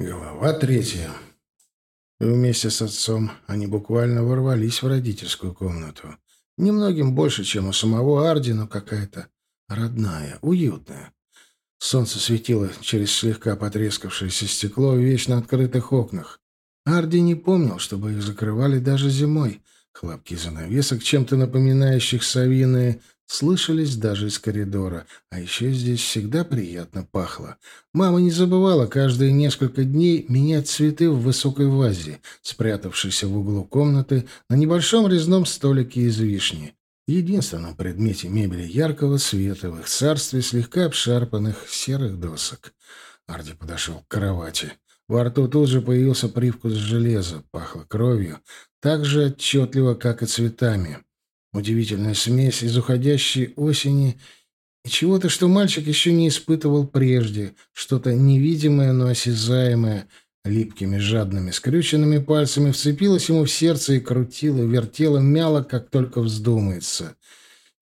Глава третья. Вместе с отцом они буквально ворвались в родительскую комнату. Немногим больше, чем у самого Арди, но какая-то родная, уютная. Солнце светило через слегка потрескавшееся стекло в вечно открытых окнах. Арди не помнил, чтобы их закрывали даже зимой. Хлопки занавесок, чем-то напоминающих совиные, слышались даже из коридора. А еще здесь всегда приятно пахло. Мама не забывала каждые несколько дней менять цветы в высокой вазе, спрятавшейся в углу комнаты на небольшом резном столике из вишни. Единственном предмете мебели яркого цвета в их царстве слегка обшарпанных серых досок. Арди подошел к кровати. Во рту тут же появился привкус железа, пахло кровью, так же отчетливо, как и цветами. Удивительная смесь из уходящей осени и чего-то, что мальчик еще не испытывал прежде, что-то невидимое, но осязаемое, липкими, жадными, скрюченными пальцами вцепилось ему в сердце и крутило, вертело, мяло, как только вздумается.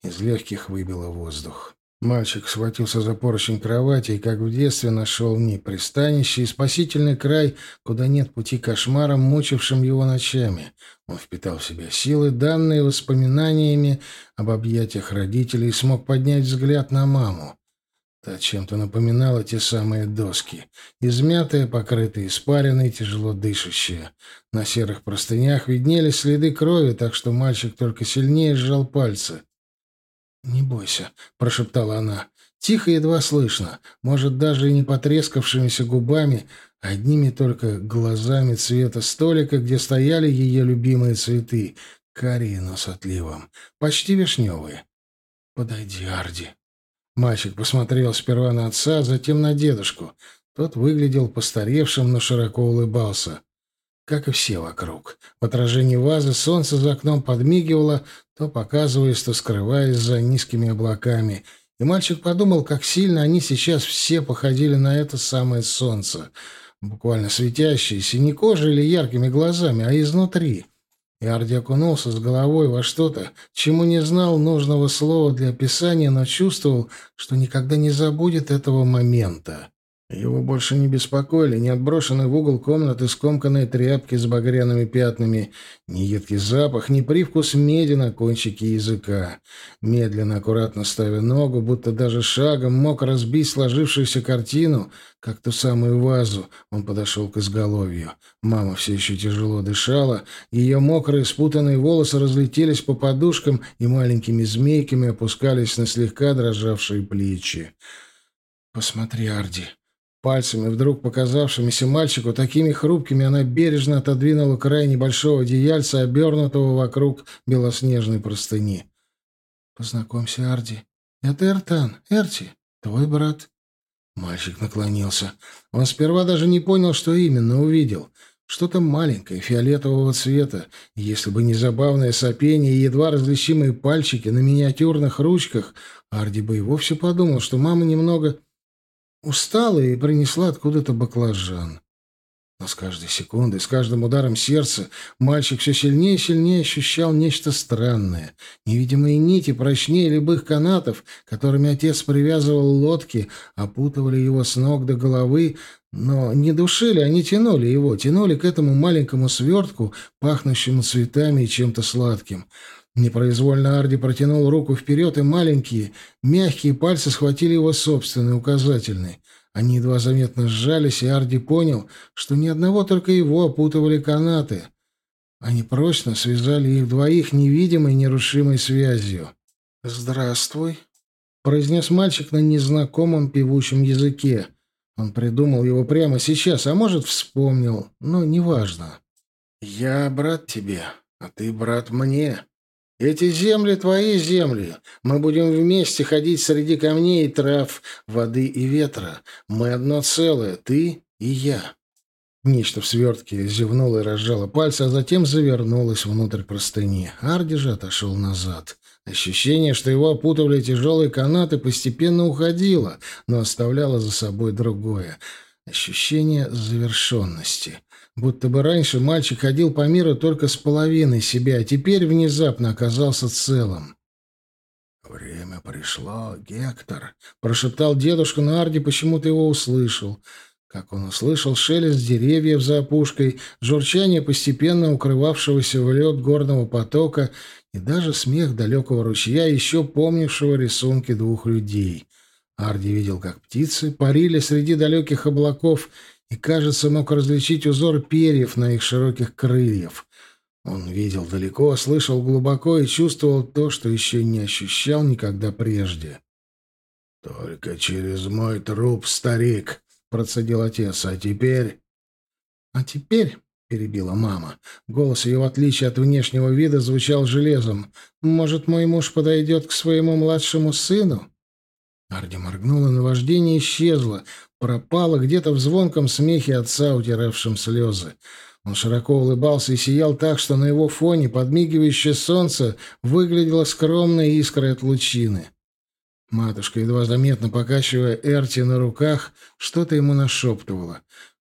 Из легких выбило воздух. Мальчик схватился за поручень кровати и, как в детстве, нашел в ней пристанище и спасительный край, куда нет пути кошмарам, мучившим его ночами. Он впитал в себя силы, данные воспоминаниями об объятиях родителей, и смог поднять взгляд на маму. Та чем-то напоминала те самые доски. Измятые, покрытые испариной, тяжело дышащие. На серых простынях виднелись следы крови, так что мальчик только сильнее сжал пальцы. «Не бойся», — прошептала она. Тихо, едва слышно, может, даже и не потрескавшимися губами, одними только глазами цвета столика, где стояли ее любимые цветы, карие, но с отливом, почти вишневые. «Подойди, Арди». Мальчик посмотрел сперва на отца, затем на дедушку. Тот выглядел постаревшим, но широко улыбался как и все вокруг. В отражении вазы солнце за окном подмигивало, то показываясь, то скрываясь за низкими облаками. И мальчик подумал, как сильно они сейчас все походили на это самое солнце, буквально светящееся не кожей или яркими глазами, а изнутри. И Арди окунулся с головой во что-то, чему не знал нужного слова для описания, но чувствовал, что никогда не забудет этого момента. Его больше не беспокоили ни отброшенный в угол комнаты скомканные тряпки с багряными пятнами, ни едкий запах, ни привкус меди на кончике языка. Медленно, аккуратно ставя ногу, будто даже шагом мог разбить сложившуюся картину, как ту самую вазу, он подошел к изголовью. Мама все еще тяжело дышала, ее мокрые спутанные волосы разлетелись по подушкам и маленькими змейками опускались на слегка дрожавшие плечи. «Посмотри, Арди», Пальцами, вдруг показавшимися мальчику такими хрупкими, она бережно отодвинула край небольшого одеяльца, обернутого вокруг белоснежной простыни. «Познакомься, Арди. Это Эртан, Эрти, твой брат». Мальчик наклонился. Он сперва даже не понял, что именно увидел. Что-то маленькое, фиолетового цвета. если бы не забавное сопение и едва различимые пальчики на миниатюрных ручках, Арди бы и вовсе подумал, что мама немного Устала и принесла откуда-то баклажан. Но с каждой секундой, с каждым ударом сердца мальчик все сильнее и сильнее ощущал нечто странное. Невидимые нити, прочнее любых канатов, которыми отец привязывал лодки, опутывали его с ног до головы, но не душили, они тянули его, тянули к этому маленькому свертку, пахнущему цветами и чем-то сладким. Непроизвольно Арди протянул руку вперед, и маленькие, мягкие пальцы схватили его собственный, указательный. Они едва заметно сжались, и Арди понял, что ни одного только его опутывали канаты. Они прочно связали их двоих невидимой, нерушимой связью. «Здравствуй», — произнес мальчик на незнакомом певучем языке. Он придумал его прямо сейчас, а может, вспомнил, но неважно. «Я брат тебе, а ты брат мне», эти земли твои земли. Мы будем вместе ходить среди камней и трав, воды и ветра. Мы одно целое, ты и я». Нечто в свертке зевнуло и разжало пальцы, а затем завернулось внутрь простыни. Арди же отошел назад. Ощущение, что его опутывали тяжелые канаты, постепенно уходило, но оставляло за собой другое. Ощущение завершенности. Будто бы раньше мальчик ходил по миру только с половиной себя, а теперь внезапно оказался целым. «Время пришло, Гектор», — прошептал дедушка, но Арди почему-то его услышал. как он услышал шелест деревьев за опушкой, журчание постепенно укрывавшегося в лед горного потока и даже смех далекого ручья, еще помнившего рисунки двух людей. Арди видел, как птицы парили среди далеких облаков и, кажется, мог различить узор перьев на их широких крыльях. Он видел далеко, слышал глубоко и чувствовал то, что еще не ощущал никогда прежде. «Только через мой труп, старик!» — процедил отец. «А теперь...» «А теперь...» — перебила мама. Голос ее, в отличие от внешнего вида, звучал железом. «Может, мой муж подойдет к своему младшему сыну?» Арди моргнула, наваждение исчезло, пропало где-то в звонком смехе отца, утиравшем слезы. Он широко улыбался и сиял так, что на его фоне подмигивающее солнце выглядело скромной искрой от лучины. Матушка, едва заметно покачивая Эрти на руках, что-то ему нашептывала.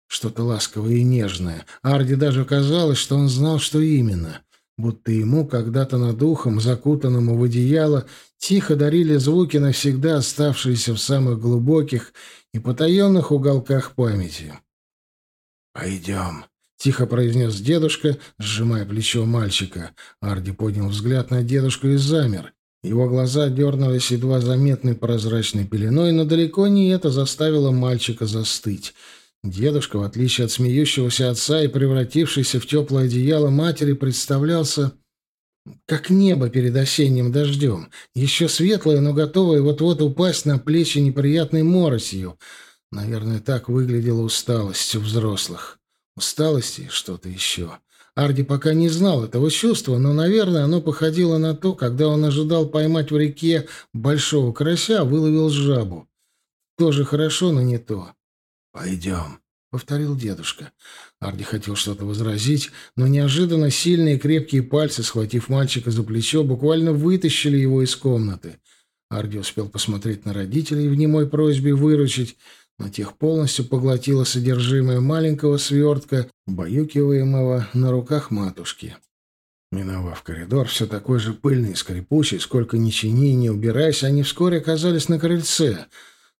Что-то ласковое и нежное. Арди даже казалось, что он знал, что именно. Будто ему когда-то над ухом, закутанному в одеяло, тихо дарили звуки, навсегда оставшиеся в самых глубоких и потаенных уголках памяти. «Пойдем», — тихо произнес дедушка, сжимая плечо мальчика. Арди поднял взгляд на дедушку и замер. Его глаза дернулись едва заметной прозрачной пеленой, но далеко не это заставило мальчика застыть. Дедушка, в отличие от смеющегося отца и превратившийся в теплое одеяло матери, представлялся как небо перед осенним дождем, еще светлое, но готовое вот-вот упасть на плечи неприятной моросью. Наверное, так выглядела усталость у взрослых. Усталость и что-то еще. Арди пока не знал этого чувства, но, наверное, оно походило на то, когда он ожидал поймать в реке большого карася, выловил жабу. Тоже хорошо, но не то. «Пойдем», — повторил дедушка. Арди хотел что-то возразить, но неожиданно сильные крепкие пальцы, схватив мальчика за плечо, буквально вытащили его из комнаты. Арди успел посмотреть на родителей в немой просьбе выручить, но тех полностью поглотило содержимое маленького свертка, баюкиваемого на руках матушки. Миновав коридор, все такой же пыльный и скрипучий, сколько ни чини и не убирайся, они вскоре оказались на крыльце.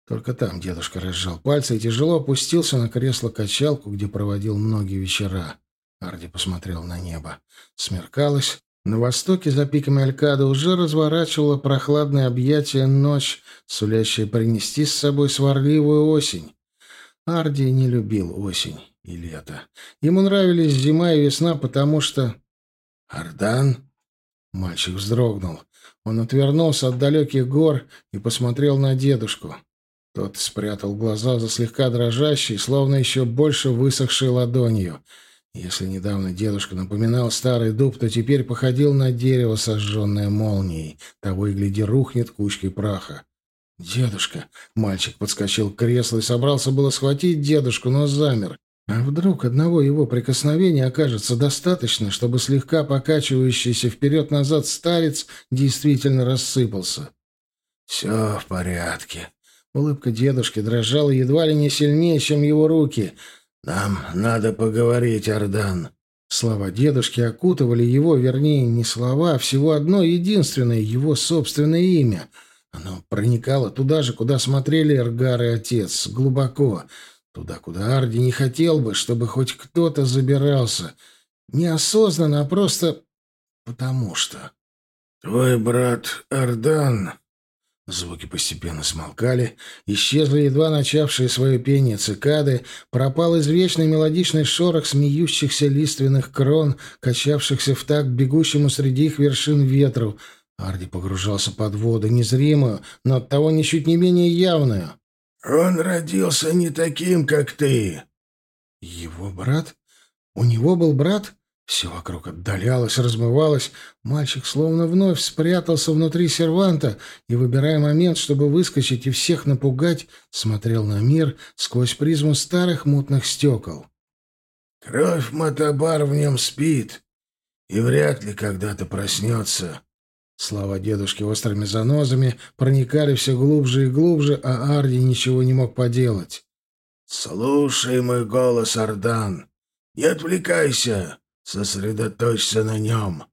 Только там дедушка разжал пальцы и тяжело опустился на кресло-качалку, где проводил многие вечера. Арди посмотрел на небо. Смеркалось. На востоке, за пиками Алькады, уже разворачивала прохладное объятие ночь, сулящая принести с собой сварливую осень. Арди не любил осень и лето. Ему нравились зима и весна, потому что... «Ардан?» Мальчик вздрогнул. Он отвернулся от далеких гор и посмотрел на дедушку. Тот спрятал глаза за слегка дрожащей, словно еще больше высохшей ладонью. Если недавно дедушка напоминал старый дуб, то теперь походил на дерево, сожженное молнией. Того и гляди, рухнет кучкой праха. «Дедушка!» — мальчик подскочил к креслу и собрался было схватить дедушку, но замер. А вдруг одного его прикосновения окажется достаточно, чтобы слегка покачивающийся вперед-назад старец действительно рассыпался? «Все в порядке». Улыбка дедушки дрожала едва ли не сильнее, чем его руки. «Нам надо поговорить, Ардан». Слова дедушки окутывали его, вернее, не слова, а всего одно единственное, его собственное имя. Оно проникало туда же, куда смотрели Эргар и отец, глубоко, Туда, куда Арди не хотел бы, чтобы хоть кто-то забирался. Неосознанно, а просто потому что. «Твой брат Ардан...» Звуки постепенно смолкали, исчезли едва начавшие свое пение цикады, пропал извечный мелодичный шорох смеющихся лиственных крон, качавшихся в такт бегущему среди их вершин ветру. Арди погружался под воду, незримую, но оттого ничуть не менее явную. Он родился не таким, как ты. Его брат? У него был брат? Все вокруг отдалялось, размывалось. Мальчик словно вновь спрятался внутри серванта и, выбирая момент, чтобы выскочить и всех напугать, смотрел на мир сквозь призму старых мутных стекол. Кровь Матабар в нем спит и вряд ли когда-то проснется. Слова дедушки острыми занозами проникали все глубже и глубже, а Арди ничего не мог поделать. «Слушай мой голос, Ардан. Не отвлекайся. Сосредоточься на нем».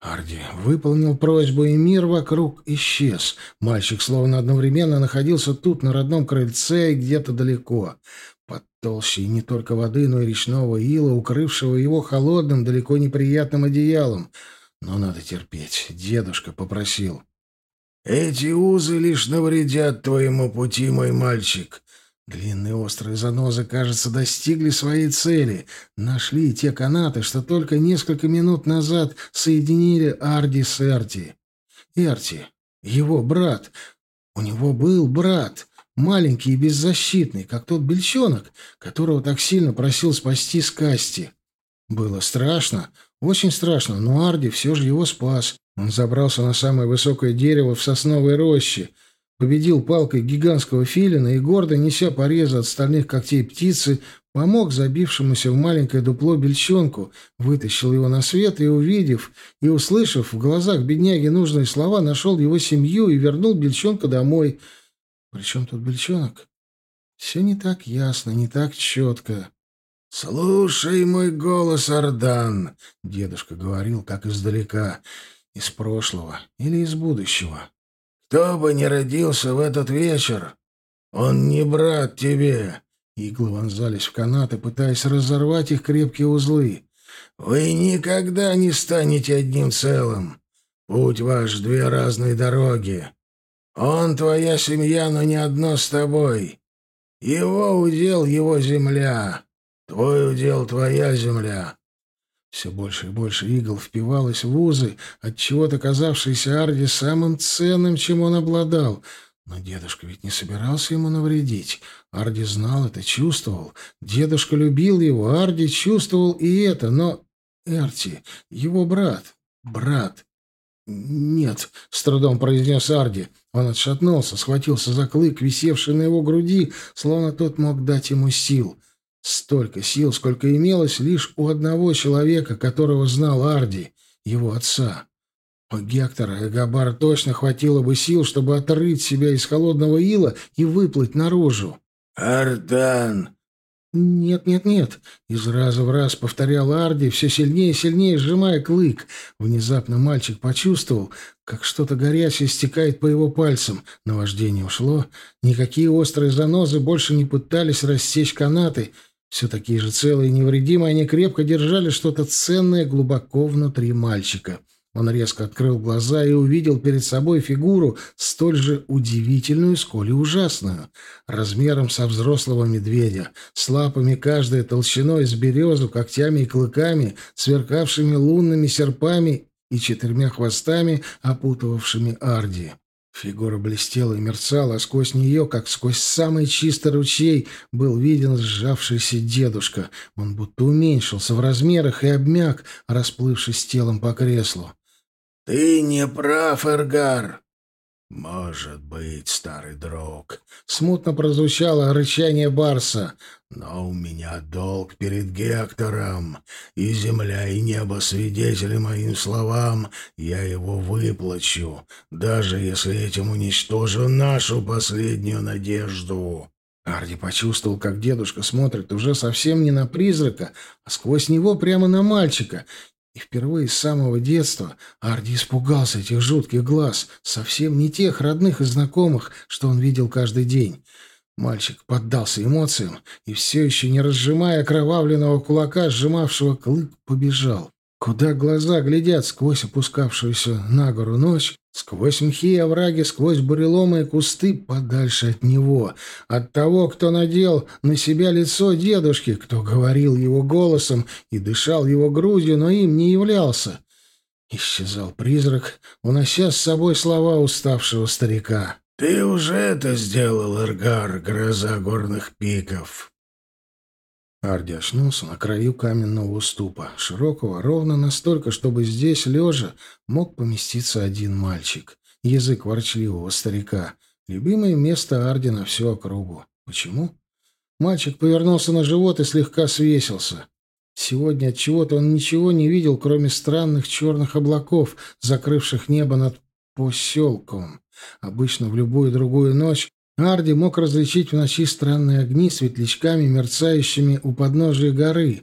Арди выполнил просьбу, и мир вокруг исчез. Мальчик словно одновременно находился тут, на родном крыльце и где-то далеко. под толщей не только воды, но и речного ила, укрывшего его холодным, далеко неприятным одеялом. Но надо терпеть. Дедушка попросил. «Эти узы лишь навредят твоему пути, мой мальчик. Длинные острые занозы, кажется, достигли своей цели. Нашли те канаты, что только несколько минут назад соединили Арди с Эрти. Эрти, его брат. У него был брат, маленький и беззащитный, как тот бельчонок, которого так сильно просил спасти Скасти. Было страшно, очень страшно, но Арди все же его спас. Он забрался на самое высокое дерево в сосновой роще — победил палкой гигантского филина и, гордо неся порезы от стальных когтей птицы, помог забившемуся в маленькое дупло бельчонку, вытащил его на свет и, увидев и услышав в глазах бедняги нужные слова, нашел его семью и вернул бельчонка домой. Причем тут бельчонок? Все не так ясно, не так четко. «Слушай мой голос, Ардан!» — дедушка говорил, как издалека, из прошлого или из будущего. Кто бы ни родился в этот вечер, он не брат тебе. Иглы вонзались в канаты, пытаясь разорвать их крепкие узлы. Вы никогда не станете одним целым. Путь ваш — две разные дороги. Он твоя семья, но не одно с тобой. Его удел — его земля. Твой удел — твоя земля. Все больше и больше игл впивалось в узы, от чего то казавшиеся Арди самым ценным, чем он обладал. Но дедушка ведь не собирался ему навредить. Арди знал это, чувствовал. Дедушка любил его, Арди чувствовал и это, но... Эрти, его брат, брат... «Нет», — с трудом произнес Арди. Он отшатнулся, схватился за клык, висевший на его груди, словно тот мог дать ему сил — Столько сил, сколько имелось лишь у одного человека, которого знал Арди, его отца. У Гектора и Габар точно хватило бы сил, чтобы отрыть себя из холодного ила и выплыть наружу. «Ардан!» «Нет, нет, нет!» — из раза в раз повторял Арди, все сильнее и сильнее сжимая клык. Внезапно мальчик почувствовал, как что-то горячее стекает по его пальцам. Наваждение ушло. Никакие острые занозы больше не пытались рассечь канаты — все такие же целые и невредимые, они крепко держали что-то ценное глубоко внутри мальчика. Он резко открыл глаза и увидел перед собой фигуру, столь же удивительную, сколь и ужасную, размером со взрослого медведя, с лапами каждой толщиной с березу, когтями и клыками, сверкавшими лунными серпами и четырьмя хвостами, опутывавшими Арди. Фигура блестела и мерцала, а сквозь нее, как сквозь самый чистый ручей, был виден сжавшийся дедушка. Он будто уменьшился в размерах и обмяк, расплывшись телом по креслу. «Ты не прав, Эргар!» «Может быть, старый друг», — смутно прозвучало рычание Барса, «но у меня долг перед Гектором, и земля и небо свидетели моим словам, я его выплачу, даже если этим уничтожу нашу последнюю надежду». Арди почувствовал, как дедушка смотрит уже совсем не на призрака, а сквозь него прямо на мальчика, и впервые с самого детства Арди испугался этих жутких глаз, совсем не тех родных и знакомых, что он видел каждый день. Мальчик поддался эмоциям и, все еще не разжимая окровавленного кулака, сжимавшего клык, побежал. Куда глаза глядят сквозь опускавшуюся на гору ночь, сквозь мхи и овраги, сквозь буреломы и кусты, подальше от него, от того, кто надел на себя лицо дедушки, кто говорил его голосом и дышал его грудью, но им не являлся. Исчезал призрак, унося с собой слова уставшего старика. «Ты уже это сделал, Эргар, гроза горных пиков!» Арди очнулся на краю каменного уступа, широкого, ровно настолько, чтобы здесь, лежа, мог поместиться один мальчик. Язык ворчливого старика. Любимое место Арди на всю округу. Почему? Мальчик повернулся на живот и слегка свесился. Сегодня от чего-то он ничего не видел, кроме странных черных облаков, закрывших небо над поселком. Обычно в любую другую ночь Арди мог различить в ночи странные огни светлячками, мерцающими у подножия горы.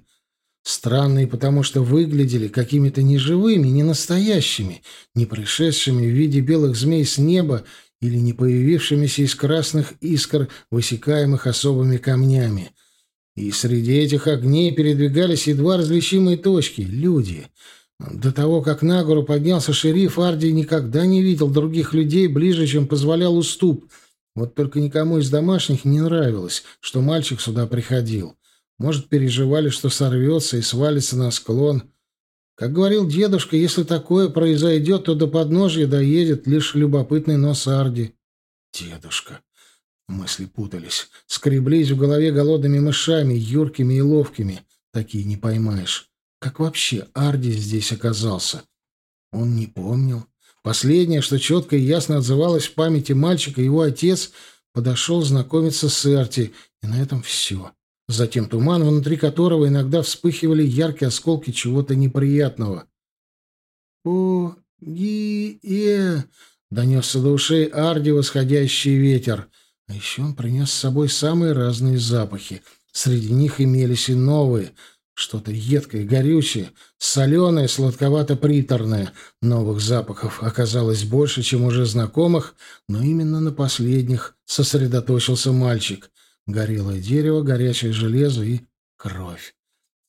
Странные, потому что выглядели какими-то неживыми, не настоящими, не пришедшими в виде белых змей с неба или не появившимися из красных искр, высекаемых особыми камнями. И среди этих огней передвигались едва различимые точки — люди. До того, как на гору поднялся шериф, Арди никогда не видел других людей ближе, чем позволял уступ. Вот только никому из домашних не нравилось, что мальчик сюда приходил. Может, переживали, что сорвется и свалится на склон. Как говорил дедушка, если такое произойдет, то до подножья доедет лишь любопытный нос Арди. Дедушка. Мысли путались, скреблись в голове голодными мышами, юркими и ловкими. Такие не поймаешь. Как вообще Арди здесь оказался? Он не помнил. Последнее, что четко и ясно отзывалось в памяти мальчика, его отец подошел знакомиться с Эрти, и на этом все. Затем туман, внутри которого иногда вспыхивали яркие осколки чего-то неприятного. «О-ги-е!» — донесся до ушей Арди восходящий ветер. А еще он принес с собой самые разные запахи. Среди них имелись и новые — что-то едкое, горючее, соленое, сладковато-приторное. Новых запахов оказалось больше, чем уже знакомых, но именно на последних сосредоточился мальчик. Горелое дерево, горячее железо и кровь.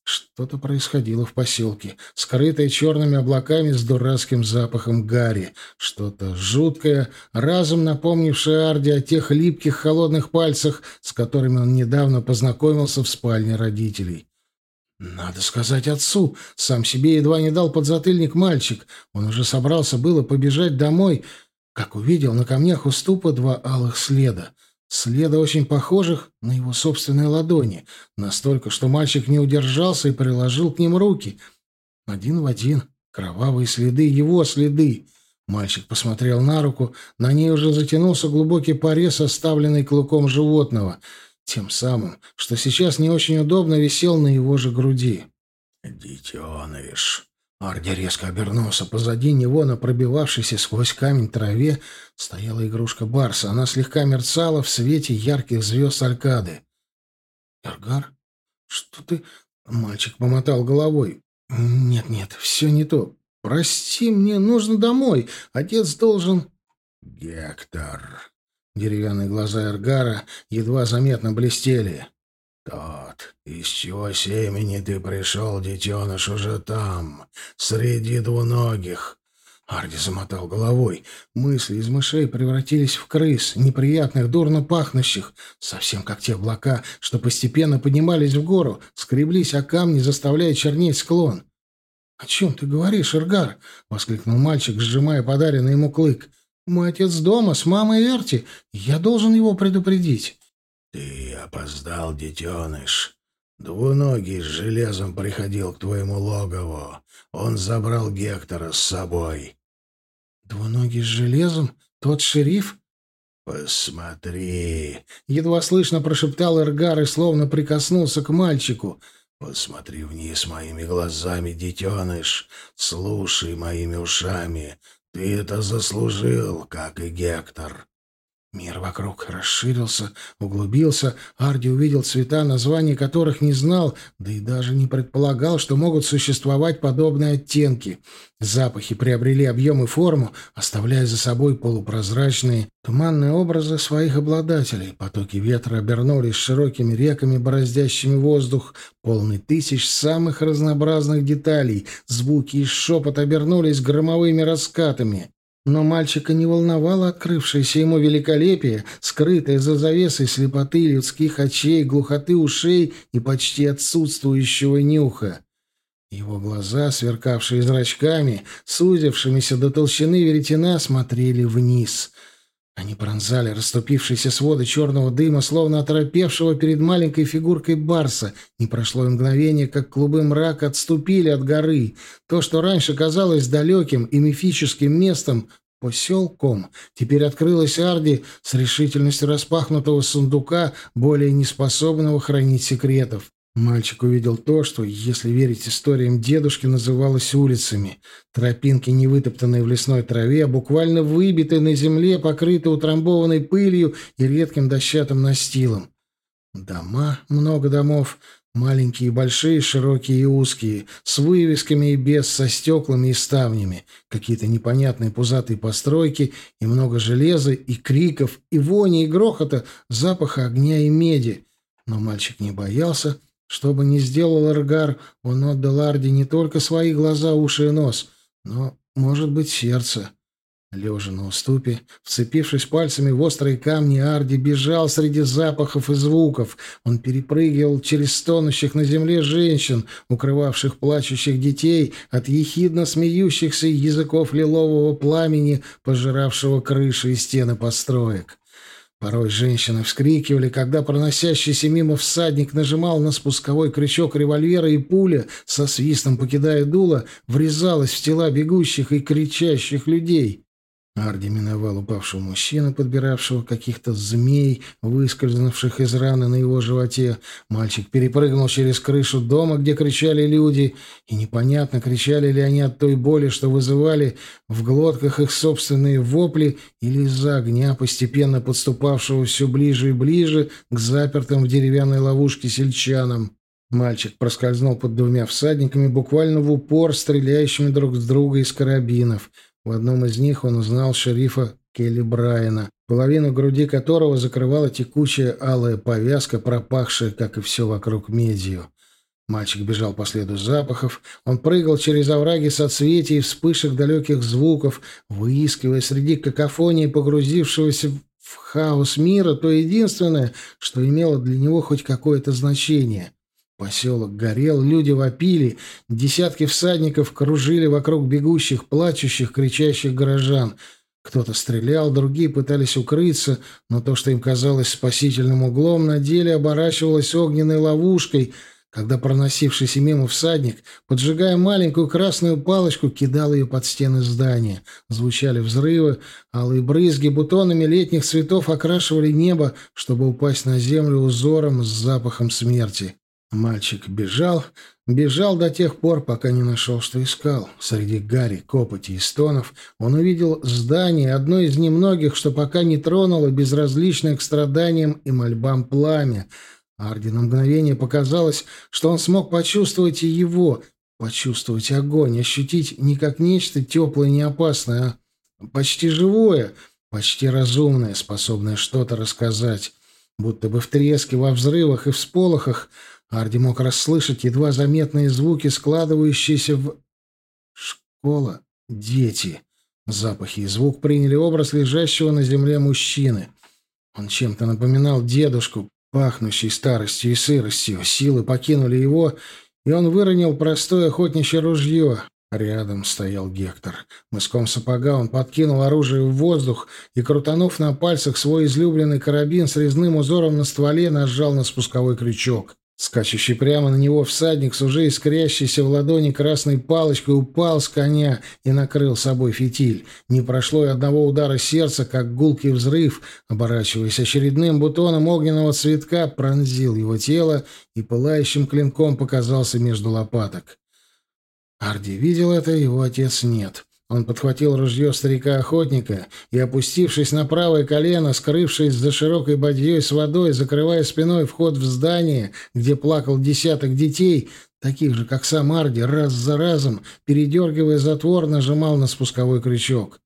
Что-то происходило в поселке, скрытое черными облаками с дурацким запахом гари. Что-то жуткое, разом напомнившее Арди о тех липких холодных пальцах, с которыми он недавно познакомился в спальне родителей. Надо сказать отцу. Сам себе едва не дал подзатыльник мальчик. Он уже собрался было побежать домой, как увидел на камнях уступа два алых следа. Следа очень похожих на его собственные ладони. Настолько, что мальчик не удержался и приложил к ним руки. Один в один. Кровавые следы, его следы. Мальчик посмотрел на руку. На ней уже затянулся глубокий порез, оставленный клыком животного — тем самым, что сейчас не очень удобно висел на его же груди. «Детеныш!» Арди резко обернулся. Позади него, на пробивавшейся сквозь камень траве, стояла игрушка Барса. Она слегка мерцала в свете ярких звезд Алькады. «Эргар? Что ты...» Мальчик помотал головой. «Нет-нет, все не то. Прости, мне нужно домой. Отец должен...» «Гектор...» Деревянные глаза Эргара едва заметно блестели. «Тот, из чего семени ты пришел, детеныш, уже там, среди двуногих». Арди замотал головой. Мысли из мышей превратились в крыс, неприятных, дурно пахнущих, совсем как те облака, что постепенно поднимались в гору, скреблись о камни, заставляя чернеть склон. «О чем ты говоришь, Эргар?» — воскликнул мальчик, сжимая подаренный ему клык. Мой отец дома с мамой Эрти. Я должен его предупредить. Ты опоздал, детеныш. Двуногий с железом приходил к твоему логову. Он забрал Гектора с собой. Двуногий с железом? Тот шериф? Посмотри. Едва слышно прошептал Эргар и словно прикоснулся к мальчику. Посмотри вниз моими глазами, детеныш. Слушай моими ушами. Ты это заслужил, как и Гектор. Мир вокруг расширился, углубился. Арди увидел цвета, названий которых не знал, да и даже не предполагал, что могут существовать подобные оттенки. Запахи приобрели объем и форму, оставляя за собой полупрозрачные, туманные образы своих обладателей. Потоки ветра обернулись широкими реками, бороздящими воздух, полный тысяч самых разнообразных деталей. Звуки и шепот обернулись громовыми раскатами. Но мальчика не волновало открывшееся ему великолепие, скрытое за завесой слепоты людских очей, глухоты ушей и почти отсутствующего нюха. Его глаза, сверкавшие зрачками, сузившимися до толщины веретена, смотрели вниз. Они пронзали расступившиеся своды черного дыма, словно оторопевшего перед маленькой фигуркой барса. Не прошло и мгновение, как клубы мрака отступили от горы. То, что раньше казалось далеким и мифическим местом, поселком, теперь открылось Арди с решительностью распахнутого сундука, более неспособного хранить секретов. Мальчик увидел то, что, если верить историям дедушки, называлось улицами. Тропинки, не вытоптанные в лесной траве, а буквально выбитые на земле, покрытые утрамбованной пылью и редким дощатым настилом. Дома, много домов, маленькие и большие, широкие и узкие, с вывесками и без, со стеклами и ставнями, какие-то непонятные пузатые постройки и много железа, и криков, и вони, и грохота, запаха огня и меди — Но мальчик не боялся. Что бы ни сделал Эргар, он отдал Арди не только свои глаза, уши и нос, но, может быть, сердце. Лежа на уступе, вцепившись пальцами в острые камни, Арди бежал среди запахов и звуков. Он перепрыгивал через стонущих на земле женщин, укрывавших плачущих детей от ехидно смеющихся языков лилового пламени, пожиравшего крыши и стены построек. Порой женщины вскрикивали, когда проносящийся мимо всадник нажимал на спусковой крючок револьвера, и пуля, со свистом покидая дуло, врезалась в тела бегущих и кричащих людей. Арди миновал упавшего мужчину, подбиравшего каких-то змей, выскользнувших из раны на его животе. Мальчик перепрыгнул через крышу дома, где кричали люди, и непонятно, кричали ли они от той боли, что вызывали в глотках их собственные вопли, или из-за огня, постепенно подступавшего все ближе и ближе к запертым в деревянной ловушке сельчанам. Мальчик проскользнул под двумя всадниками, буквально в упор, стреляющими друг с друга из карабинов — в одном из них он узнал шерифа Келли Брайана, половину груди которого закрывала текучая алая повязка, пропахшая, как и все вокруг, медью. Мальчик бежал по следу запахов, он прыгал через овраги соцветий и вспышек далеких звуков, выискивая среди какофонии погрузившегося в хаос мира то единственное, что имело для него хоть какое-то значение — Поселок горел, люди вопили, десятки всадников кружили вокруг бегущих, плачущих, кричащих горожан. Кто-то стрелял, другие пытались укрыться, но то, что им казалось спасительным углом, на деле оборачивалось огненной ловушкой, когда проносившийся мимо всадник, поджигая маленькую красную палочку, кидал ее под стены здания. Звучали взрывы, алые брызги бутонами летних цветов окрашивали небо, чтобы упасть на землю узором с запахом смерти. Мальчик бежал, бежал до тех пор, пока не нашел, что искал. Среди гари, копоти и стонов он увидел здание, одно из немногих, что пока не тронуло безразличное к страданиям и мольбам пламя. Арди на мгновение показалось, что он смог почувствовать и его, почувствовать огонь, ощутить не как нечто теплое и неопасное, а почти живое, почти разумное, способное что-то рассказать. Будто бы в треске, во взрывах и всполохах Арди мог расслышать едва заметные звуки, складывающиеся в... Школа. Дети. Запахи и звук приняли образ лежащего на земле мужчины. Он чем-то напоминал дедушку, пахнущий старостью и сыростью. Силы покинули его, и он выронил простое охотничье ружье. Рядом стоял Гектор. Мыском сапога он подкинул оружие в воздух и, крутанув на пальцах свой излюбленный карабин с резным узором на стволе, нажал на спусковой крючок. Скачущий прямо на него всадник с уже искрящейся в ладони красной палочкой упал с коня и накрыл собой фитиль. Не прошло и одного удара сердца, как гулкий взрыв, оборачиваясь очередным бутоном огненного цветка, пронзил его тело и пылающим клинком показался между лопаток. Арди видел это, его отец нет. Он подхватил ружье старика-охотника и, опустившись на правое колено, скрывшись за широкой бадьей с водой, закрывая спиной вход в здание, где плакал десяток детей, таких же, как сам Арди, раз за разом, передергивая затвор, нажимал на спусковой крючок.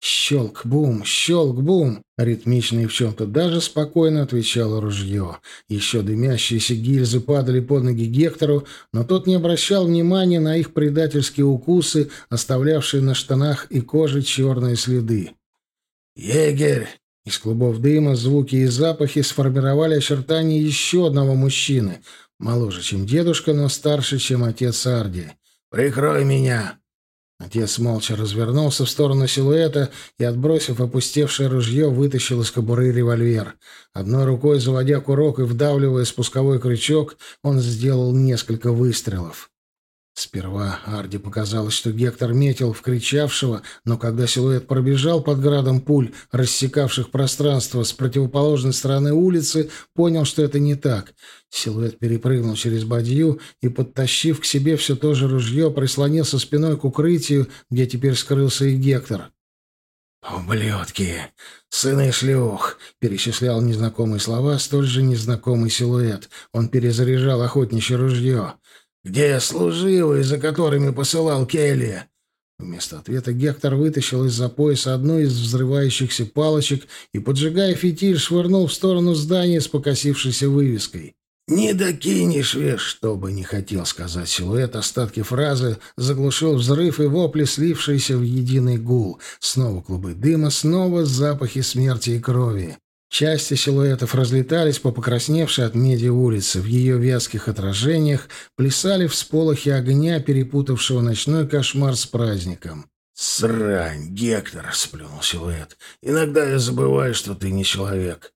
Щелк-бум, щелк-бум. Ритмично и в чем-то даже спокойно отвечало ружье. Еще дымящиеся гильзы падали под ноги Гектору, но тот не обращал внимания на их предательские укусы, оставлявшие на штанах и коже черные следы. «Егерь!» Из клубов дыма звуки и запахи сформировали очертания еще одного мужчины, моложе, чем дедушка, но старше, чем отец Арди. «Прикрой меня!» Отец молча развернулся в сторону силуэта и, отбросив опустевшее ружье, вытащил из кобуры револьвер. Одной рукой, заводя курок и вдавливая спусковой крючок, он сделал несколько выстрелов. Сперва Арди показалось, что Гектор метил в кричавшего, но когда силуэт пробежал под градом пуль, рассекавших пространство с противоположной стороны улицы, понял, что это не так. Силуэт перепрыгнул через бадью и, подтащив к себе все то же ружье, прислонился спиной к укрытию, где теперь скрылся и Гектор. «Ублюдки! Сыны шлюх!» — перечислял незнакомые слова, столь же незнакомый силуэт. Он перезаряжал охотничье ружье. «Где служивые, за которыми посылал Келли?» Вместо ответа Гектор вытащил из-за пояса одну из взрывающихся палочек и, поджигая фитиль, швырнул в сторону здания с покосившейся вывеской. «Не докинешь, веш!» Что бы не хотел сказать силуэт, остатки фразы заглушил взрыв и вопли, слившиеся в единый гул. Снова клубы дыма, снова запахи смерти и крови. Части силуэтов разлетались по покрасневшей от меди улице. В ее вязких отражениях плясали всполохи огня, перепутавшего ночной кошмар с праздником. «Срань, Гектор!» — сплюнул силуэт. «Иногда я забываю, что ты не человек.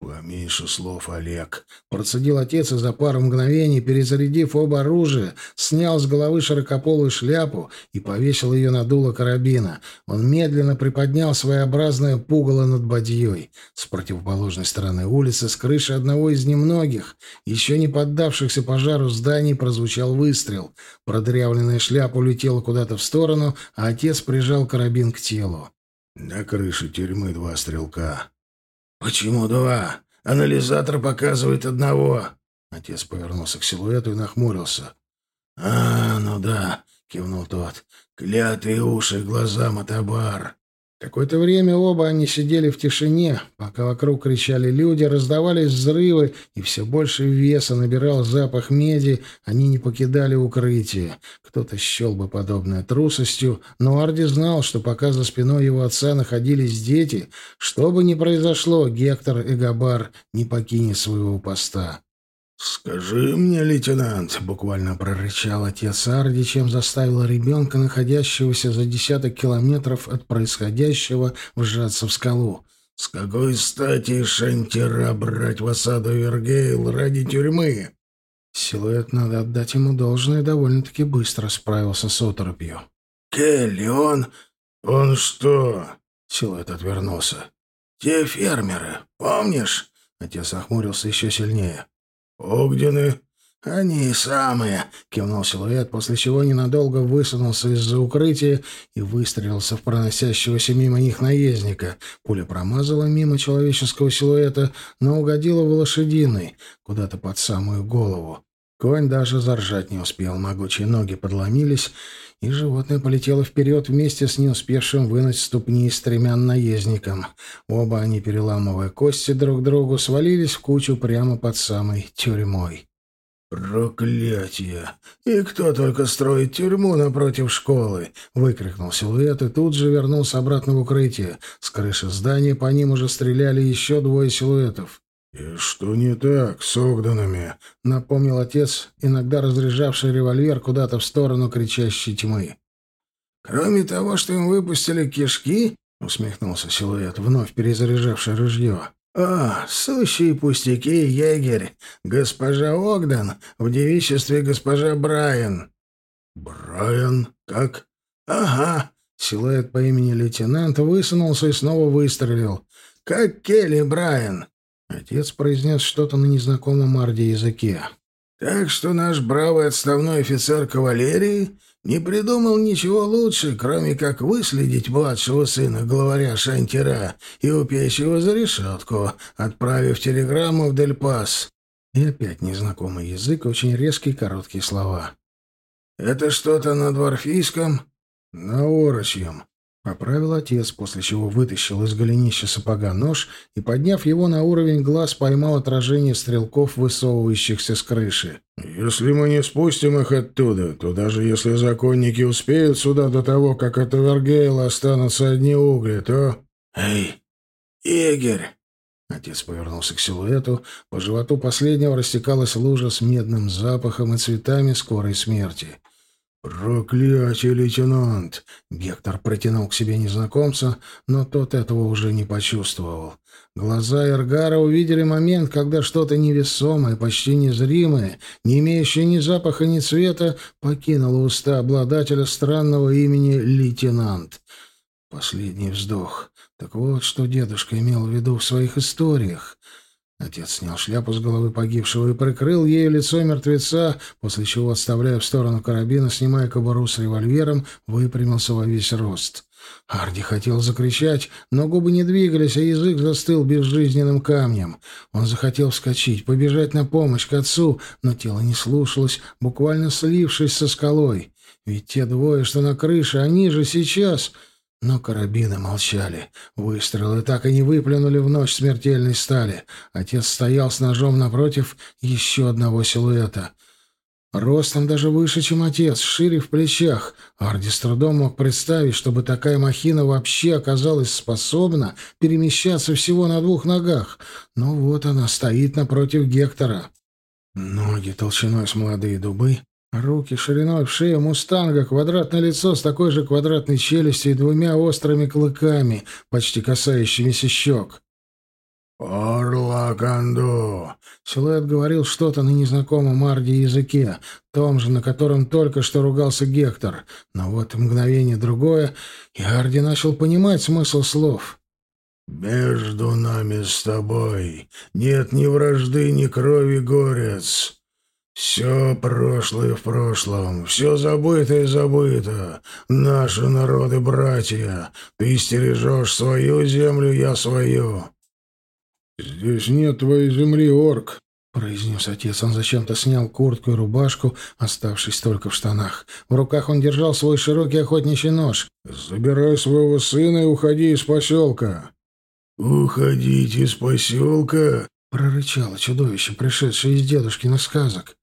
«Поменьше слов, Олег», — процедил отец и за пару мгновений, перезарядив оба оружия, снял с головы широкополую шляпу и повесил ее на дуло карабина. Он медленно приподнял своеобразное пугало над бадьей. С противоположной стороны улицы, с крыши одного из немногих, еще не поддавшихся пожару зданий, прозвучал выстрел. Продырявленная шляпа улетела куда-то в сторону, а отец прижал карабин к телу. «На крыше тюрьмы два стрелка», «Почему два? Анализатор показывает одного». Отец повернулся к силуэту и нахмурился. «А, ну да», — кивнул тот. «Клятые уши, глаза, мотобар». Какое-то время оба они сидели в тишине, пока вокруг кричали люди, раздавались взрывы, и все больше веса набирал запах меди, они не покидали укрытие. Кто-то счел бы подобное трусостью, но Арди знал, что пока за спиной его отца находились дети, что бы ни произошло, Гектор и Габар не покинет своего поста. «Скажи мне, лейтенант», — буквально прорычал отец Арди, чем заставил ребенка, находящегося за десяток километров от происходящего, вжаться в скалу. «С какой стати Шантира брать в осаду Вергейл ради тюрьмы?» Силуэт, надо отдать ему должное, довольно-таки быстро справился с оторопью. «Келли, он... он что?» Силуэт отвернулся. «Те фермеры, помнишь?» Отец охмурился еще сильнее. «Огдены?» «Они самые!» — кивнул силуэт, после чего ненадолго высунулся из-за укрытия и выстрелился в проносящегося мимо них наездника. Пуля промазала мимо человеческого силуэта, но угодила в лошадиной, куда-то под самую голову. Конь даже заржать не успел, могучие ноги подломились, и животное полетело вперед вместе с не успевшим вынуть ступни стремян наездником. Оба они, переламывая кости друг другу, свалились в кучу прямо под самой тюрьмой. «Проклятие! И кто только строит тюрьму напротив школы?» — выкрикнул силуэт и тут же вернулся обратно в укрытие. С крыши здания по ним уже стреляли еще двое силуэтов. «И что не так с Огданами?» — напомнил отец, иногда разряжавший револьвер куда-то в сторону кричащей тьмы. «Кроме того, что им выпустили кишки?» — усмехнулся силуэт, вновь перезаряжавший ружье. «А, сущие пустяки, егерь! Госпожа Огдан в девичестве госпожа Брайан!» «Брайан? Как?» «Ага!» — силуэт по имени лейтенант высунулся и снова выстрелил. «Как Келли Брайан!» Отец произнес что-то на незнакомом Арде языке. «Так что наш бравый отставной офицер кавалерии не придумал ничего лучше, кроме как выследить младшего сына главаря Шантира и упечь его за решетку, отправив телеграмму в Дель-Пас». И опять незнакомый язык, очень резкие короткие слова. «Это что-то на дворфийском?» «На орочьем», Поправил отец, после чего вытащил из голенища сапога нож и, подняв его на уровень глаз, поймал отражение стрелков, высовывающихся с крыши. «Если мы не спустим их оттуда, то даже если законники успеют сюда до того, как от Эвергейла останутся одни угли, то...» «Эй, Игорь!» Отец повернулся к силуэту. По животу последнего растекалась лужа с медным запахом и цветами скорой смерти. «Проклятие, лейтенант!» Гектор протянул к себе незнакомца, но тот этого уже не почувствовал. Глаза Эргара увидели момент, когда что-то невесомое, почти незримое, не имеющее ни запаха, ни цвета, покинуло уста обладателя странного имени лейтенант. Последний вздох. Так вот, что дедушка имел в виду в своих историях. Отец снял шляпу с головы погибшего и прикрыл ею лицо мертвеца, после чего, отставляя в сторону карабина, снимая кобуру с револьвером, выпрямился во весь рост. Арди хотел закричать, но губы не двигались, а язык застыл безжизненным камнем. Он захотел вскочить, побежать на помощь к отцу, но тело не слушалось, буквально слившись со скалой. Ведь те двое, что на крыше, они же сейчас... Но карабины молчали. Выстрелы так и не выплюнули в ночь смертельной стали. Отец стоял с ножом напротив еще одного силуэта. Ростом даже выше, чем отец, шире в плечах. Арди с трудом мог представить, чтобы такая махина вообще оказалась способна перемещаться всего на двух ногах. Но вот она стоит напротив Гектора. Ноги толщиной с молодые дубы, руки шириной в шею мустанга, квадратное лицо с такой же квадратной челюстью и двумя острыми клыками, почти касающимися щек. «Орлаканду!» Силуэт говорил что-то на незнакомом Арди языке, том же, на котором только что ругался Гектор. Но вот мгновение другое, и Арди начал понимать смысл слов. «Между нами с тобой нет ни вражды, ни крови, горец. Все прошлое в прошлом, все забыто и забыто. Наши народы-братья. Ты стережешь свою землю, я свою». «Здесь нет твоей земли, орк», — произнес отец. Он зачем-то снял куртку и рубашку, оставшись только в штанах. В руках он держал свой широкий охотничий нож. «Забирай своего сына и уходи из поселка». «Уходить из поселка?» — прорычало чудовище, пришедшее из дедушкиных сказок.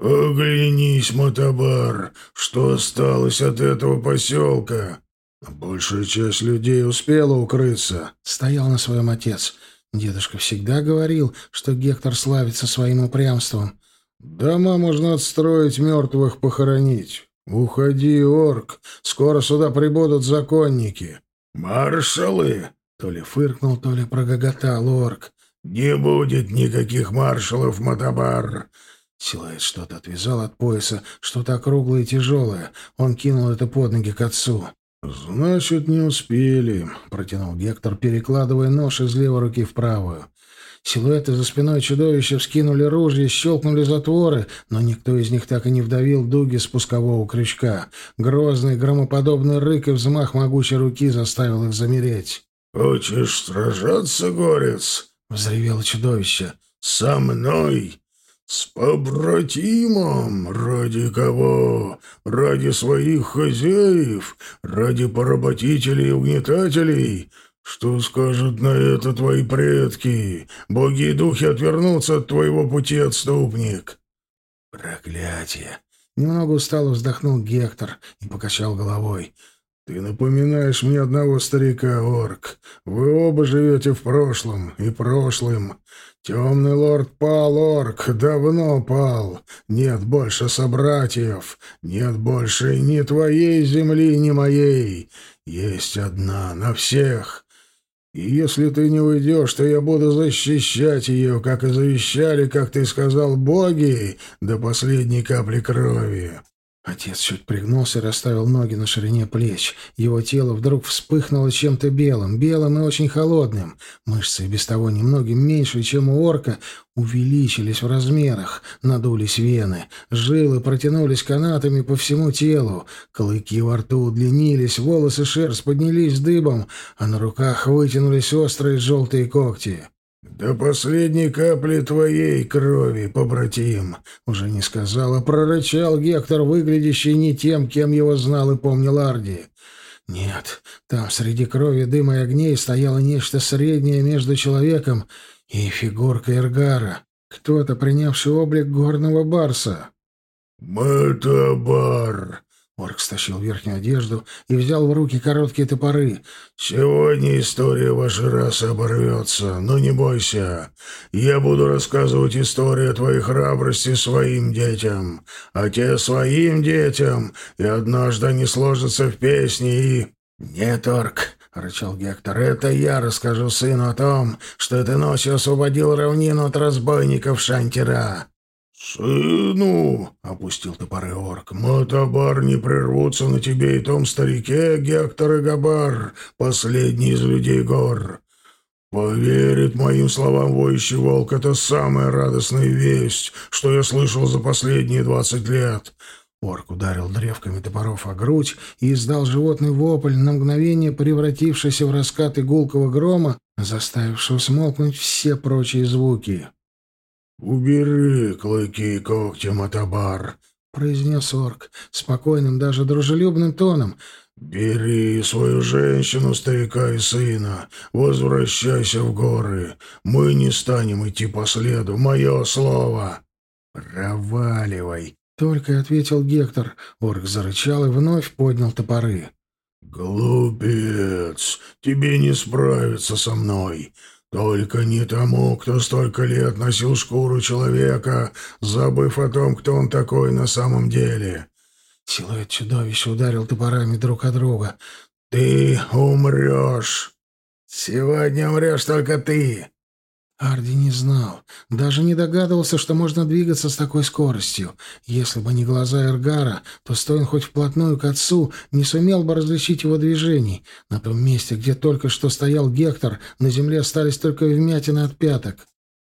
«Оглянись, Матабар, что осталось от этого поселка?» «Большая часть людей успела укрыться», — стоял на своем отец. Дедушка всегда говорил, что Гектор славится своим упрямством. «Дома можно отстроить, мертвых похоронить. Уходи, орк, скоро сюда прибудут законники». «Маршалы!» То ли фыркнул, то ли прогоготал орк. «Не будет никаких маршалов, Матабар!» Силуэт что-то отвязал от пояса, что-то округлое и тяжелое. Он кинул это под ноги к отцу. «Значит, не успели», — протянул Гектор, перекладывая нож из левой руки в правую. Силуэты за спиной чудовища вскинули ружья, щелкнули затворы, но никто из них так и не вдавил дуги спускового крючка. Грозный, громоподобный рык и взмах могучей руки заставил их замереть. «Хочешь сражаться, горец?» — взревело чудовище. «Со мной? С побратимом? Ради кого? Ради своих хозяев? Ради поработителей и угнетателей?» «Что скажут на это твои предки? Боги и духи отвернутся от твоего пути, отступник!» «Проклятие!» Немного устало вздохнул Гектор и покачал головой. «Ты напоминаешь мне одного старика, орк. Вы оба живете в прошлом и прошлым. Темный лорд пал, орк, давно пал. Нет больше собратьев, нет больше ни твоей земли, ни моей. Есть одна на всех. И если ты не уйдешь, то я буду защищать ее, как и завещали, как ты сказал, боги, до последней капли крови». Отец чуть пригнулся и расставил ноги на ширине плеч. Его тело вдруг вспыхнуло чем-то белым, белым и очень холодным. Мышцы, без того немногим меньше, чем у орка, увеличились в размерах, надулись вены, жилы протянулись канатами по всему телу, клыки во рту удлинились, волосы шерсть поднялись дыбом, а на руках вытянулись острые желтые когти. «До последней капли твоей крови, побратим!» Уже не сказал, а прорычал Гектор, выглядящий не тем, кем его знал и помнил Арди. Нет, там среди крови, дыма и огней стояло нечто среднее между человеком и фигуркой Эргара. Кто-то, принявший облик горного барса. «Матабар!» Орк стащил верхнюю одежду и взял в руки короткие топоры. «Сегодня история вашей расы оборвется, но не бойся. Я буду рассказывать историю твоей храбрости своим детям, а те своим детям, и однажды они сложатся в песни и...» «Нет, Орк!» — рычал Гектор. «Это я расскажу сыну о том, что ты ночью освободил равнину от разбойников Шантира. «Сыну!» — опустил топоры орк. «Матабар не прервутся на тебе и том старике, Гектор и Габар, последний из людей гор. Поверит моим словам воющий волк, это самая радостная весть, что я слышал за последние двадцать лет». Орк ударил древками топоров о грудь и издал животный вопль, на мгновение превратившийся в раскат игулкого грома, заставившего смолкнуть все прочие звуки. «Убери клыки и когти, Матабар!» — произнес орк спокойным, даже дружелюбным тоном. «Бери свою женщину, старика и сына, возвращайся в горы. Мы не станем идти по следу, мое слово!» «Проваливай!» — только ответил Гектор. Орк зарычал и вновь поднял топоры. «Глупец! Тебе не справиться со мной! Только не тому, кто столько лет носил шкуру человека, забыв о том, кто он такой на самом деле!» Силуэт чудовища ударил топорами друг от друга. «Ты умрешь! Сегодня умрешь только ты!» Арди не знал, даже не догадывался, что можно двигаться с такой скоростью. Если бы не глаза Эргара, то, стоя хоть вплотную к отцу, не сумел бы различить его движений. На том месте, где только что стоял Гектор, на земле остались только вмятины от пяток.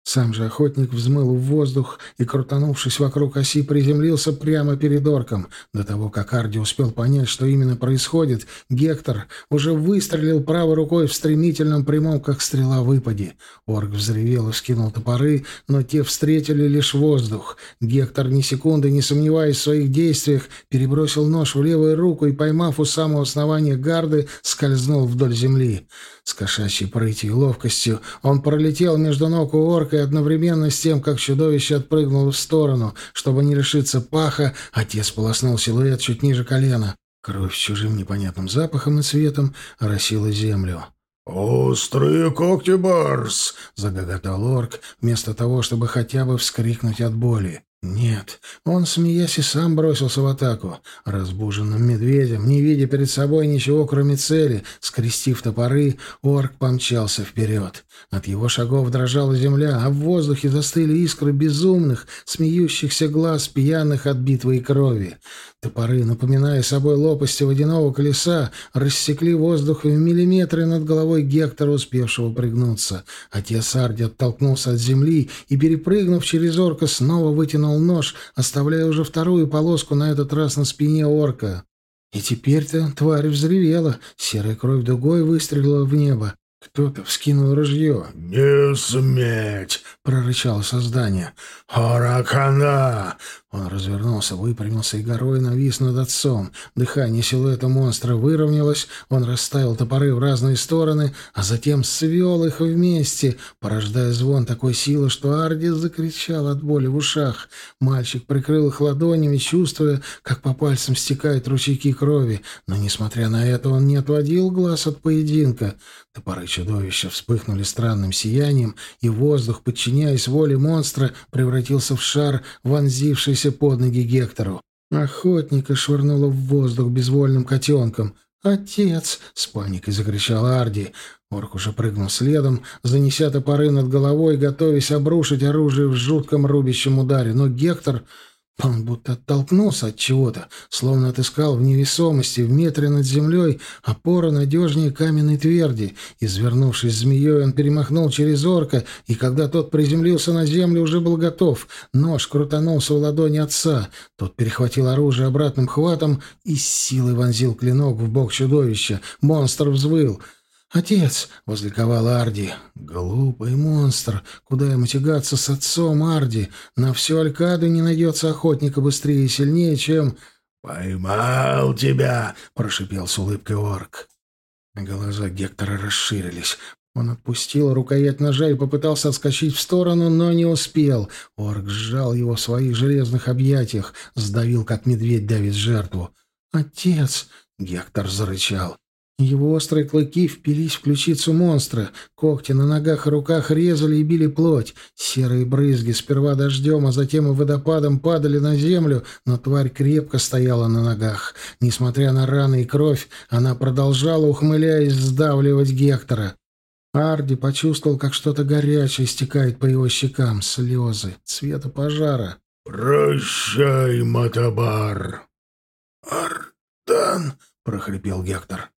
Сам же охотник взмыл в воздух и, крутанувшись вокруг оси, приземлился прямо перед орком. До того, как Арди успел понять, что именно происходит, Гектор уже выстрелил правой рукой в стремительном прямом, как стрела, выпаде. Орк взревел и скинул топоры, но те встретили лишь воздух. Гектор, ни секунды не сомневаясь в своих действиях, перебросил нож в левую руку и, поймав у самого основания гарды, скользнул вдоль земли. С кошачьей прытью и ловкостью он пролетел между ног у орка и одновременно с тем, как чудовище отпрыгнуло в сторону, чтобы не решиться паха, отец полоснул силуэт чуть ниже колена. Кровь с чужим непонятным запахом и цветом оросила землю. «Острые когти, Барс!» — загоготал орк, вместо того, чтобы хотя бы вскрикнуть от боли. Нет, он, смеясь, и сам бросился в атаку. Разбуженным медведем, не видя перед собой ничего, кроме цели, скрестив топоры, орк помчался вперед. От его шагов дрожала земля, а в воздухе застыли искры безумных, смеющихся глаз, пьяных от битвы и крови. Топоры, напоминая собой лопасти водяного колеса, рассекли воздух в миллиметры над головой Гектора, успевшего пригнуться. Отец Арди оттолкнулся от земли и, перепрыгнув через орка, снова вытянул нож, оставляя уже вторую полоску на этот раз на спине орка. И теперь-то тварь взревела, серая кровь дугой выстрелила в небо. Кто-то вскинул ружье. «Не сметь!» — прорычало создание. «Аракана!» Он развернулся, выпрямился и горой навис над отцом. Дыхание силуэта монстра выровнялось, он расставил топоры в разные стороны, а затем свел их вместе, порождая звон такой силы, что Арди закричал от боли в ушах. Мальчик прикрыл их ладонями, чувствуя, как по пальцам стекают ручейки крови, но, несмотря на это, он не отводил глаз от поединка. Топоры чудовища вспыхнули странным сиянием, и воздух, подчиняясь воле монстра, превратился в шар, вонзившийся бросившийся под ноги Гектору. Охотника швырнуло в воздух безвольным котенком. «Отец!» — с паникой закричал Арди. Орк уже прыгнул следом, занеся топоры над головой, готовясь обрушить оружие в жутком рубящем ударе. Но Гектор он будто оттолкнулся от чего-то, словно отыскал в невесомости, в метре над землей, опора надежнее каменной тверди. Извернувшись змеей, он перемахнул через орка, и когда тот приземлился на землю, уже был готов. Нож крутанулся в ладони отца. Тот перехватил оружие обратным хватом и с силой вонзил клинок в бок чудовища. Монстр взвыл — «Отец!» — возликовал Арди. «Глупый монстр! Куда ему тягаться с отцом Арди? На всю Алькаду не найдется охотника быстрее и сильнее, чем...» «Поймал тебя!» — прошипел с улыбкой орк. Глаза Гектора расширились. Он отпустил рукоять ножа и попытался отскочить в сторону, но не успел. Орк сжал его в своих железных объятиях, сдавил, как медведь давит жертву. «Отец!» — Гектор зарычал. Его острые клыки впились в ключицу монстра, когти на ногах и руках резали и били плоть. Серые брызги сперва дождем, а затем и водопадом падали на землю, но тварь крепко стояла на ногах. Несмотря на раны и кровь, она продолжала, ухмыляясь, сдавливать Гектора. Арди почувствовал, как что-то горячее стекает по его щекам, слезы, цвета пожара. «Прощай, Матабар!» «Ардан!» — прохрипел Гектор.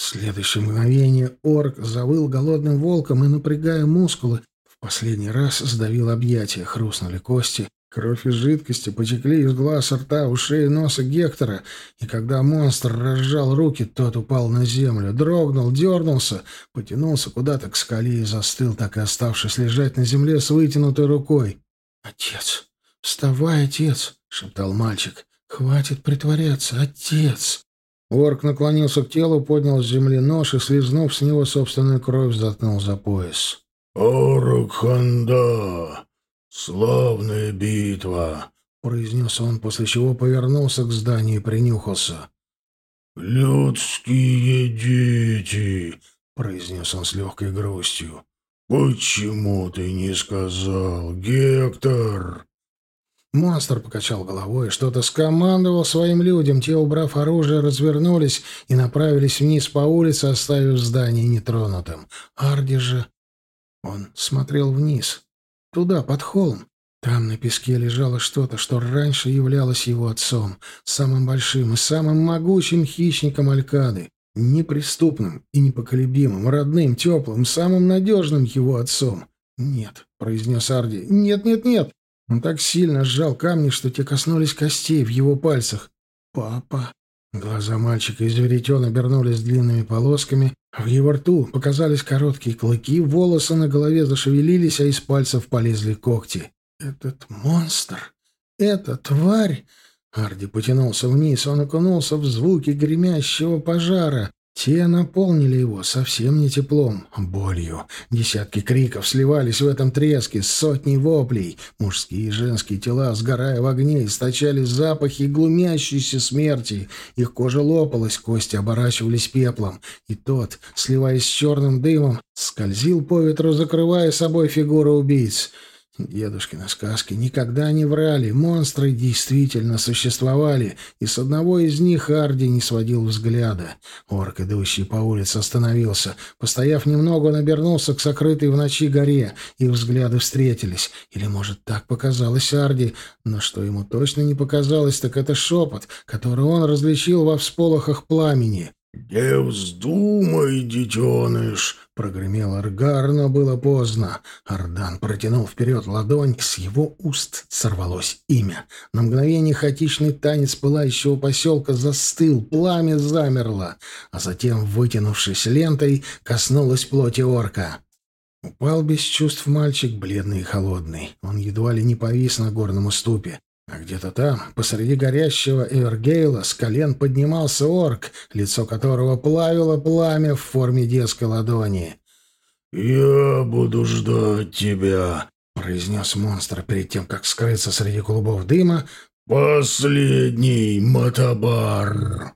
В следующее мгновение орк завыл голодным волком и, напрягая мускулы, в последний раз сдавил объятия, хрустнули кости, кровь и жидкости потекли из глаз, рта, ушей и носа Гектора, и когда монстр разжал руки, тот упал на землю, дрогнул, дернулся, потянулся куда-то к скале и застыл, так и оставшись лежать на земле с вытянутой рукой. «Отец! Вставай, отец! шептал мальчик. «Хватит притворяться, отец!» Орк наклонился к телу, поднял с земли нож и, слезнув с него собственную кровь, заткнул за пояс. «Орукханда! Славная битва!» — произнес он, после чего повернулся к зданию и принюхался. «Людские дети!» — произнес он с легкой грустью. «Почему ты не сказал, Гектор?» Монстр покачал головой и что-то скомандовал своим людям. Те, убрав оружие, развернулись и направились вниз по улице, оставив здание нетронутым. Арди же... Он смотрел вниз, туда, под холм. Там на песке лежало что-то, что раньше являлось его отцом, самым большим и самым могучим хищником Алькады, неприступным и непоколебимым, родным, теплым, самым надежным его отцом. «Нет», — произнес Арди, — «нет, нет, нет». Он так сильно сжал камни, что те коснулись костей в его пальцах. «Папа». Глаза мальчика из веретен обернулись длинными полосками, в его рту показались короткие клыки, волосы на голове зашевелились, а из пальцев полезли когти. «Этот монстр! Эта тварь!» Арди потянулся вниз, он окунулся в звуки гремящего пожара. Те наполнили его совсем не теплом, болью. Десятки криков сливались в этом треске, сотни воплей. Мужские и женские тела, сгорая в огне, источали запахи глумящейся смерти. Их кожа лопалась, кости оборачивались пеплом. И тот, сливаясь с черным дымом, скользил по ветру, закрывая собой фигуру убийц. Дедушкины сказки никогда не врали, монстры действительно существовали, и с одного из них Арди не сводил взгляда. Орк, идущий по улице, остановился. Постояв немного, он обернулся к сокрытой в ночи горе, их взгляды встретились. Или, может, так показалось Арди, но что ему точно не показалось, так это шепот, который он различил во всполохах пламени. «Не вздумай, детеныш!» — прогремел Аргар, но было поздно. Ардан протянул вперед ладонь, с его уст сорвалось имя. На мгновение хаотичный танец пылающего поселка застыл, пламя замерло, а затем, вытянувшись лентой, коснулось плоти орка. Упал без чувств мальчик, бледный и холодный. Он едва ли не повис на горном уступе. А где-то там, посреди горящего Эвергейла, с колен поднимался орк, лицо которого плавило пламя в форме детской ладони. «Я буду ждать тебя», — произнес монстр перед тем, как скрыться среди клубов дыма. «Последний Матабар!»